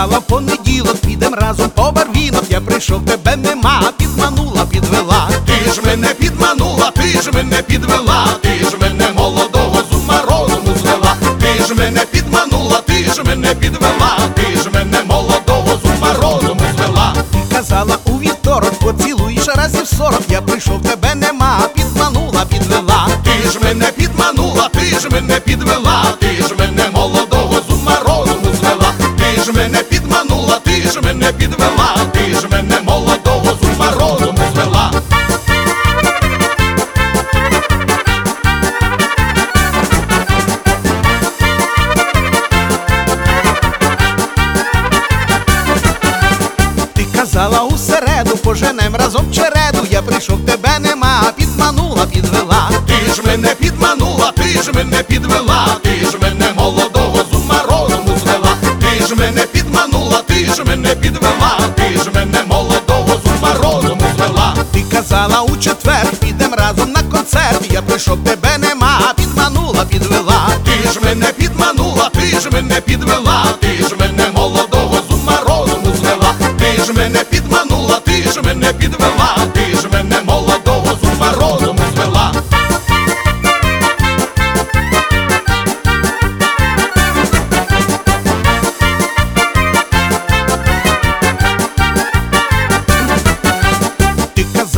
сказала понеділок, підем разом по барвінок. Я прийшов, тебе нема, підманула, підвела. Ти ж мене підманула, ти ж мене підвела. Казала у середу, поженем разом череду. Я прийшов, тебе нема, підманула, підвела. Ти ж мене підманула, ти ж мене підвела, ти ж мене молодого з ума розуму звела, ти ж мене підманула, ти ж мене підвела, ти ж мене молодого з ума розуму звела. Ти казала у четвер, підем разом на концерт. Я прийшов, тебе нема, підманула, підвела. Ти ж мене підманула, ти ж мене підвела,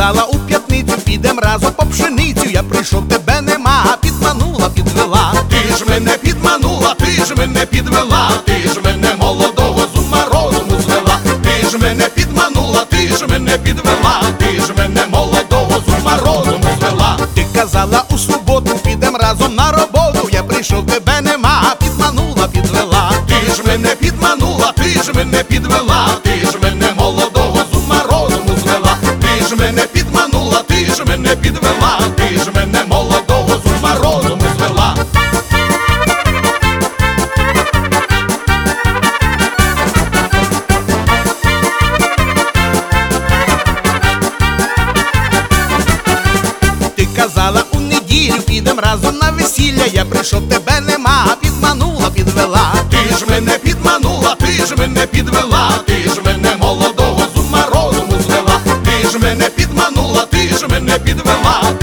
казала у п'ятницю, підем разом по пшеницю. Я прийшов, тебе нема, підманула, підвела. Ти ж мене підманула, ти ж мене підвела, ти ж мене молодого з ума розуму звела, ти ж мене підманула, ти ж мене підвела, ти ж мене молодого з ума розуму звела. Ти казала у суботу, підем разом на роботу. Я прийшов, тебе нема, підманула, підвела. Ти ж мене підманула, ти ж мене підвела, казала у неділю, підем разом на весілля. Я прийшов, тебе нема, підманула, підвела. Ти ж мене підманула, ти ж мене підвела, ти ж мене молодого, з розуму звела, ти ж мене підманула, ти ж мене підвела.